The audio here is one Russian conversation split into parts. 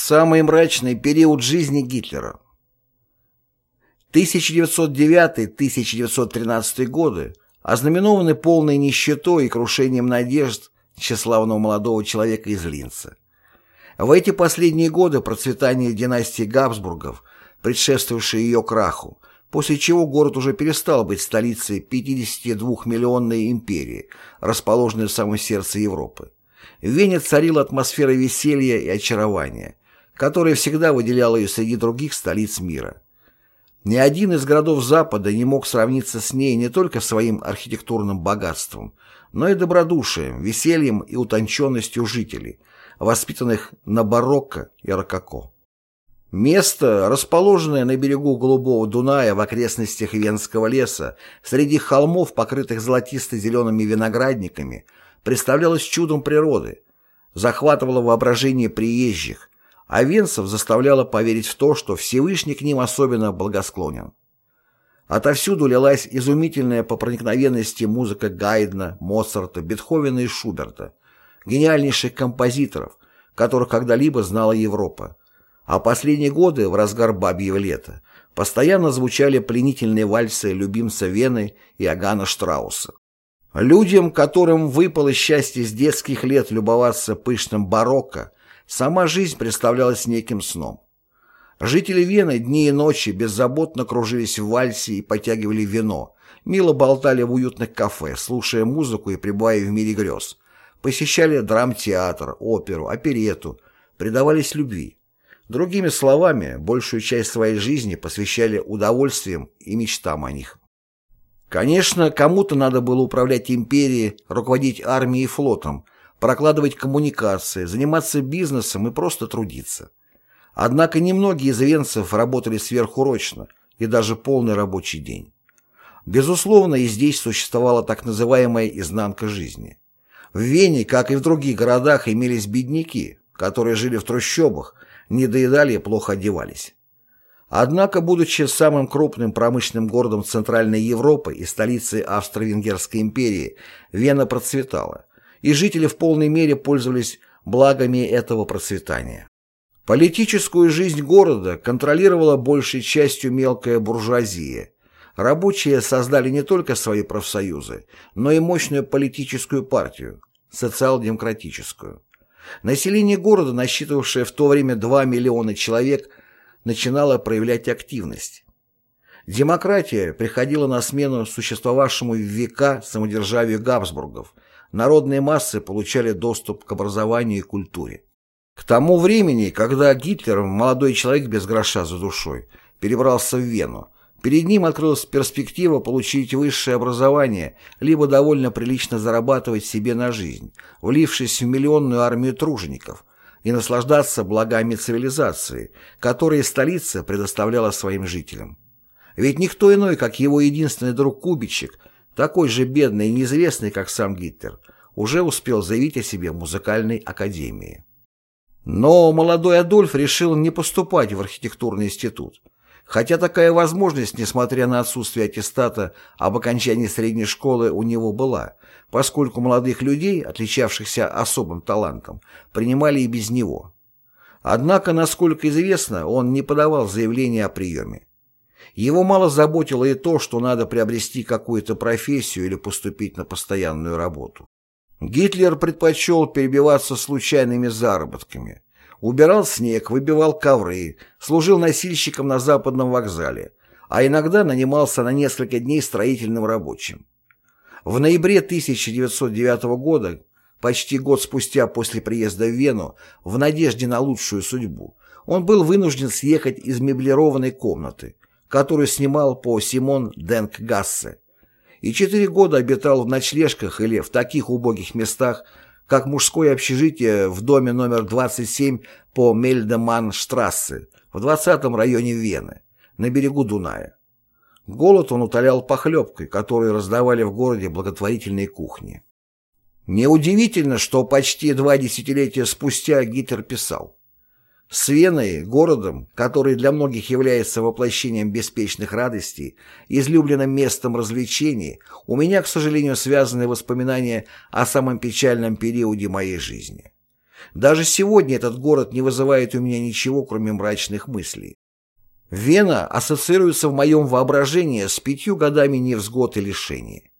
Самый мрачный период жизни Гитлера 1909-1913 годы ознаменованы полной нищетой и крушением надежд тщеславного молодого человека из Линца. В эти последние годы процветание династии Габсбургов, предшествовавшей ее краху, после чего город уже перестал быть столицей 52-миллионной империи, расположенной в самом сердце Европы. В Вене царила атмосфера веселья и очарования, которая всегда выделяла ее среди других столиц мира. Ни один из городов Запада не мог сравниться с ней не только своим архитектурным богатством, но и добродушием, весельем и утонченностью жителей, воспитанных на барокко и рококо. Место, расположенное на берегу Голубого Дуная в окрестностях Венского леса, среди холмов, покрытых золотисто-зелеными виноградниками, представлялось чудом природы, захватывало воображение приезжих, а венцев заставляло поверить в то, что Всевышний к ним особенно благосклонен. Отовсюду лилась изумительная по проникновенности музыка Гайдна, Моцарта, Бетховена и Шуберта, гениальнейших композиторов, которых когда-либо знала Европа. А последние годы, в разгар бабьего лета, постоянно звучали пленительные вальсы любимца Вены и Агана Штрауса. Людям, которым выпало счастье с детских лет любоваться пышным барокко, сама жизнь представлялась неким сном. Жители Вены дни и ночи беззаботно кружились в вальсе и потягивали вино, мило болтали в уютных кафе, слушая музыку и пребывая в мире грез, посещали драмтеатр, оперу, оперету, предавались любви. Другими словами, большую часть своей жизни посвящали удовольствиям и мечтам о них. Конечно, кому-то надо было управлять империей, руководить армией и флотом, прокладывать коммуникации, заниматься бизнесом и просто трудиться. Однако немногие из венцев работали сверхурочно и даже полный рабочий день. Безусловно, и здесь существовала так называемая изнанка жизни. В Вене, как и в других городах, имелись бедняки, которые жили в трущобах, не доедали и плохо одевались. Однако, будучи самым крупным промышленным городом Центральной Европы и столицей Австро-Венгерской империи, Вена процветала, и жители в полной мере пользовались благами этого процветания. Политическую жизнь города контролировала большей частью мелкая буржуазия. Рабочие создали не только свои профсоюзы, но и мощную политическую партию – социал-демократическую. Население города, насчитывавшее в то время 2 миллиона человек, начинало проявлять активность. Демократия приходила на смену существовавшему в века самодержавию Габсбургов. Народные массы получали доступ к образованию и культуре. К тому времени, когда Гитлер, молодой человек без гроша за душой, перебрался в Вену, перед ним открылась перспектива получить высшее образование, либо довольно прилично зарабатывать себе на жизнь, влившись в миллионную армию тружеников, и наслаждаться благами цивилизации, которые столица предоставляла своим жителям. Ведь никто иной, как его единственный друг Кубичек, такой же бедный и неизвестный, как сам Гитлер, уже успел заявить о себе в музыкальной академии. Но молодой Адольф решил не поступать в архитектурный институт, хотя такая возможность, несмотря на отсутствие аттестата об окончании средней школы, у него была, поскольку молодых людей, отличавшихся особым талантом, принимали и без него. Однако, насколько известно, он не подавал заявления о приеме. Его мало заботило и то, что надо приобрести какую-то профессию или поступить на постоянную работу. Гитлер предпочел перебиваться случайными заработками. Убирал снег, выбивал ковры, служил носильщиком на западном вокзале, а иногда нанимался на несколько дней строительным рабочим. В ноябре 1909 года, почти год спустя после приезда в Вену, в надежде на лучшую судьбу, он был вынужден съехать из меблированной комнаты, которую снимал по Симон Денкгассе, и четыре года обитал в ночлежках или в таких убогих местах, как мужское общежитие в доме номер 27 по Мельдеманштрассе в 20-м районе Вены, на берегу Дуная. Голод он утолял похлебкой, которую раздавали в городе благотворительные кухни. Неудивительно, что почти два десятилетия спустя Гитлер писал с Веной, городом, который для многих является воплощением беспечных радостей, излюбленным местом развлечений, у меня, к сожалению, связаны воспоминания о самом печальном периоде моей жизни. Даже сегодня этот город не вызывает у меня ничего, кроме мрачных мыслей. Вена ассоциируется в моем воображении с пятью годами невзгод и лишений.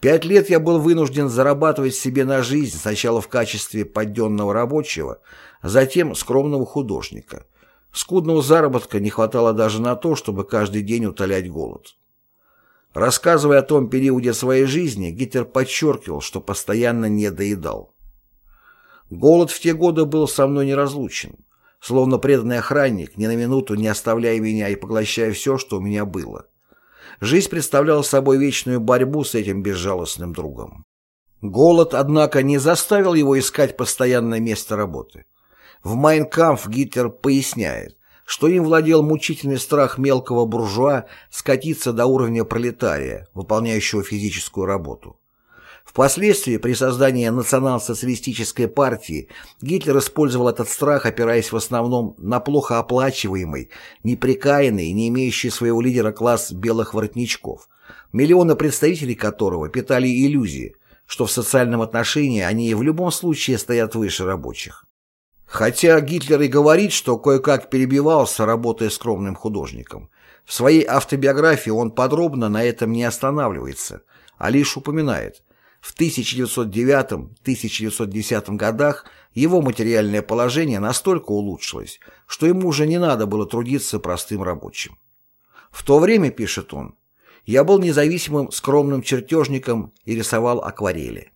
Пять лет я был вынужден зарабатывать себе на жизнь сначала в качестве подденного рабочего, затем скромного художника. Скудного заработка не хватало даже на то, чтобы каждый день утолять голод. Рассказывая о том периоде своей жизни, Гитлер подчеркивал, что постоянно не доедал. Голод в те годы был со мной неразлучен, словно преданный охранник, ни на минуту не оставляя меня и поглощая все, что у меня было. Жизнь представляла собой вечную борьбу с этим безжалостным другом. Голод, однако, не заставил его искать постоянное место работы. В «Майнкамф» Гитлер поясняет, что им владел мучительный страх мелкого буржуа скатиться до уровня пролетария, выполняющего физическую работу. Впоследствии, при создании национал-социалистической партии, Гитлер использовал этот страх, опираясь в основном на плохо оплачиваемый, неприкаянный, не имеющий своего лидера класс белых воротничков, миллионы представителей которого питали иллюзии, что в социальном отношении они в любом случае стоят выше рабочих. Хотя Гитлер и говорит, что кое-как перебивался, работая скромным художником, в своей автобиографии он подробно на этом не останавливается, а лишь упоминает – в 1909-1910 годах его материальное положение настолько улучшилось, что ему уже не надо было трудиться простым рабочим. В то время, пишет он, я был независимым скромным чертежником и рисовал акварели.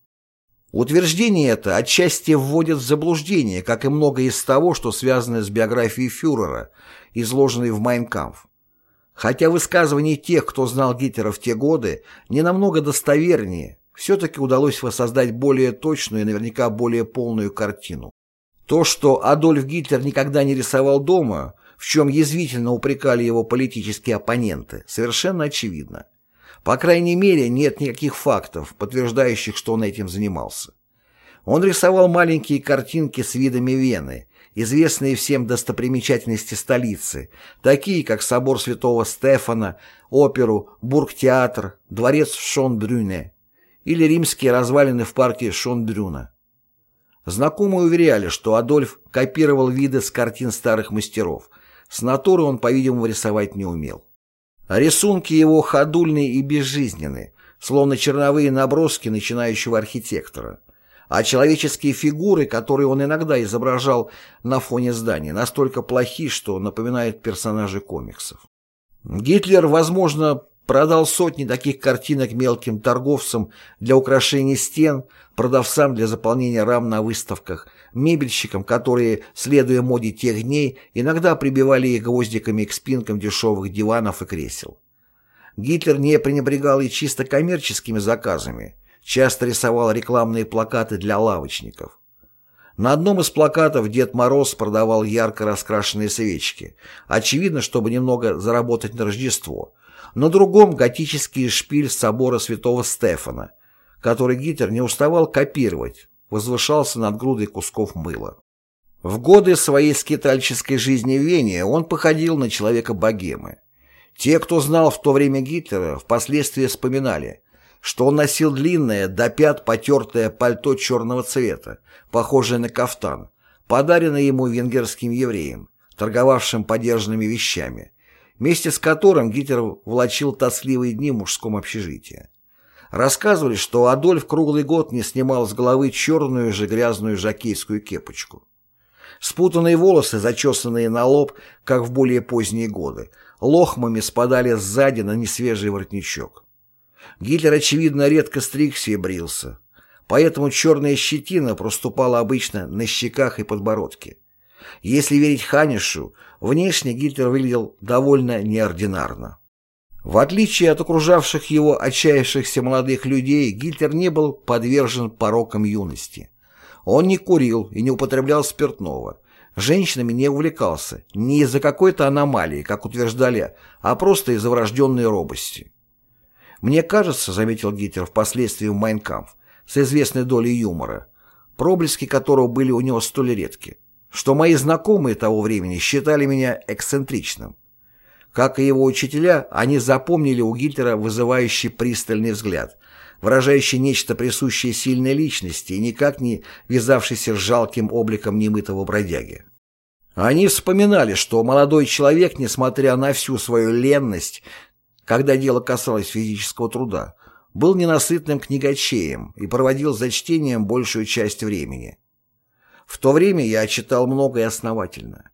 Утверждение это отчасти вводит в заблуждение, как и многое из того, что связано с биографией фюрера, изложенной в «Майнкамф». Хотя высказывания тех, кто знал Гитлера в те годы, не намного достовернее, все-таки удалось воссоздать более точную и наверняка более полную картину. То, что Адольф Гитлер никогда не рисовал дома, в чем язвительно упрекали его политические оппоненты, совершенно очевидно. По крайней мере, нет никаких фактов, подтверждающих, что он этим занимался. Он рисовал маленькие картинки с видами Вены, известные всем достопримечательности столицы, такие как собор святого Стефана, оперу, бургтеатр, дворец в Шонбрюне, или римские развалины в парке Шонбрюна. Знакомые уверяли, что Адольф копировал виды с картин старых мастеров. С натуры он, по-видимому, рисовать не умел. рисунки его ходульные и безжизненные, словно черновые наброски начинающего архитектора. А человеческие фигуры, которые он иногда изображал на фоне зданий, настолько плохи, что напоминают персонажей комиксов. Гитлер, возможно, Продал сотни таких картинок мелким торговцам для украшения стен, продавцам для заполнения рам на выставках, мебельщикам, которые, следуя моде тех дней, иногда прибивали их гвоздиками к спинкам дешевых диванов и кресел. Гитлер не пренебрегал и чисто коммерческими заказами, часто рисовал рекламные плакаты для лавочников. На одном из плакатов Дед Мороз продавал ярко раскрашенные свечки, очевидно, чтобы немного заработать на Рождество – на другом готический шпиль собора святого Стефана, который Гитлер не уставал копировать, возвышался над грудой кусков мыла. В годы своей скитальческой жизни в Вене он походил на человека богемы. Те, кто знал в то время Гитлера, впоследствии вспоминали, что он носил длинное, до пят потертое пальто черного цвета, похожее на кафтан, подаренное ему венгерским евреям, торговавшим подержанными вещами, вместе с которым Гитлер влачил тоскливые дни в мужском общежитии. Рассказывали, что Адольф круглый год не снимал с головы черную же грязную жакейскую кепочку. Спутанные волосы, зачесанные на лоб, как в более поздние годы, лохмами спадали сзади на несвежий воротничок. Гитлер, очевидно, редко стригся и брился, поэтому черная щетина проступала обычно на щеках и подбородке. Если верить Ханишу, внешне Гитлер выглядел довольно неординарно. В отличие от окружавших его отчаявшихся молодых людей, Гитлер не был подвержен порокам юности. Он не курил и не употреблял спиртного. Женщинами не увлекался, не из-за какой-то аномалии, как утверждали, а просто из-за врожденной робости. «Мне кажется», — заметил Гитлер впоследствии в «Майнкамп», с известной долей юмора, проблески которого были у него столь редки, что мои знакомые того времени считали меня эксцентричным. Как и его учителя, они запомнили у Гитлера вызывающий пристальный взгляд, выражающий нечто присущее сильной личности и никак не вязавшийся с жалким обликом немытого бродяги. Они вспоминали, что молодой человек, несмотря на всю свою ленность, когда дело касалось физического труда, был ненасытным книгачеем и проводил за чтением большую часть времени. В то время я читал много и основательно.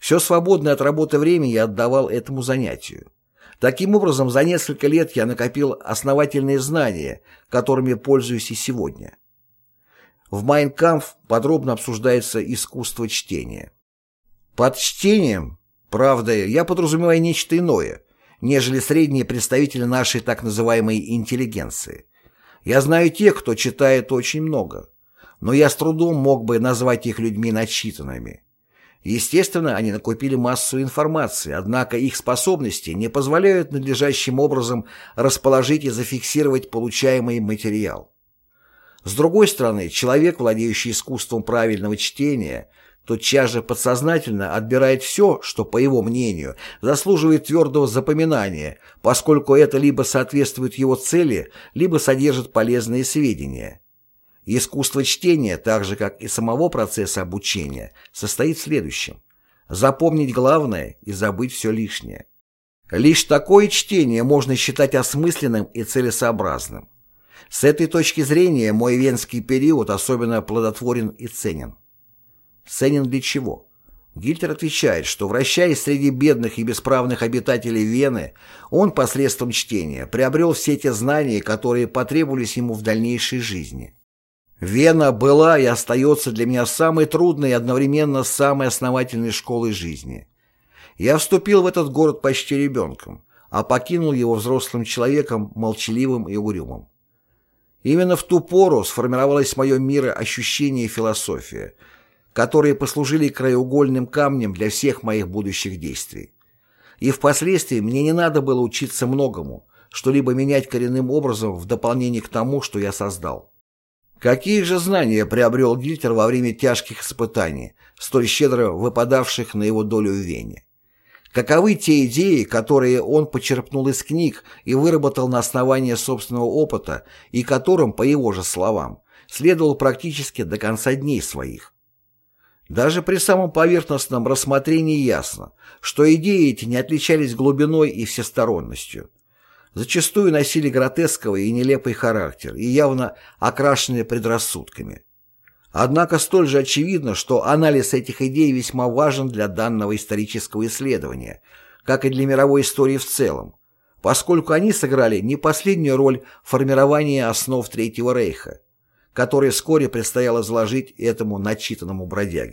Все свободное от работы время я отдавал этому занятию. Таким образом, за несколько лет я накопил основательные знания, которыми пользуюсь и сегодня. В «Майнкамф» подробно обсуждается искусство чтения. Под чтением, правда, я подразумеваю нечто иное, нежели средние представители нашей так называемой интеллигенции. Я знаю тех, кто читает очень много, но я с трудом мог бы назвать их людьми начитанными. Естественно, они накупили массу информации, однако их способности не позволяют надлежащим образом расположить и зафиксировать получаемый материал. С другой стороны, человек, владеющий искусством правильного чтения, тотчас же подсознательно отбирает все, что, по его мнению, заслуживает твердого запоминания, поскольку это либо соответствует его цели, либо содержит полезные сведения. Искусство чтения, так же как и самого процесса обучения, состоит в следующем. Запомнить главное и забыть все лишнее. Лишь такое чтение можно считать осмысленным и целесообразным. С этой точки зрения мой венский период особенно плодотворен и ценен. Ценен для чего? Гильтер отвечает, что, вращаясь среди бедных и бесправных обитателей Вены, он посредством чтения приобрел все те знания, которые потребовались ему в дальнейшей жизни. Вена была и остается для меня самой трудной и одновременно самой основательной школой жизни. Я вступил в этот город почти ребенком, а покинул его взрослым человеком, молчаливым и угрюмым. Именно в ту пору сформировалось мое мироощущение и философия, которые послужили краеугольным камнем для всех моих будущих действий. И впоследствии мне не надо было учиться многому, что-либо менять коренным образом в дополнение к тому, что я создал. Какие же знания приобрел Гильтер во время тяжких испытаний, столь щедро выпадавших на его долю в Вене? Каковы те идеи, которые он почерпнул из книг и выработал на основании собственного опыта и которым, по его же словам, следовал практически до конца дней своих? Даже при самом поверхностном рассмотрении ясно, что идеи эти не отличались глубиной и всесторонностью – зачастую носили гротесковый и нелепый характер и явно окрашенные предрассудками. Однако столь же очевидно, что анализ этих идей весьма важен для данного исторического исследования, как и для мировой истории в целом, поскольку они сыграли не последнюю роль в формировании основ Третьего Рейха, которые вскоре предстояло заложить этому начитанному бродяге.